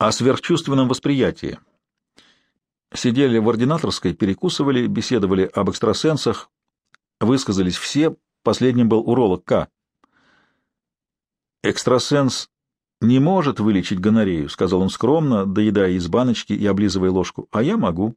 о сверхчувственном восприятии. Сидели в ординаторской, перекусывали, беседовали об экстрасенсах, высказались все, последним был уролог К. «Экстрасенс не может вылечить гонорею», — сказал он скромно, доедая из баночки и облизывая ложку, — «а я могу».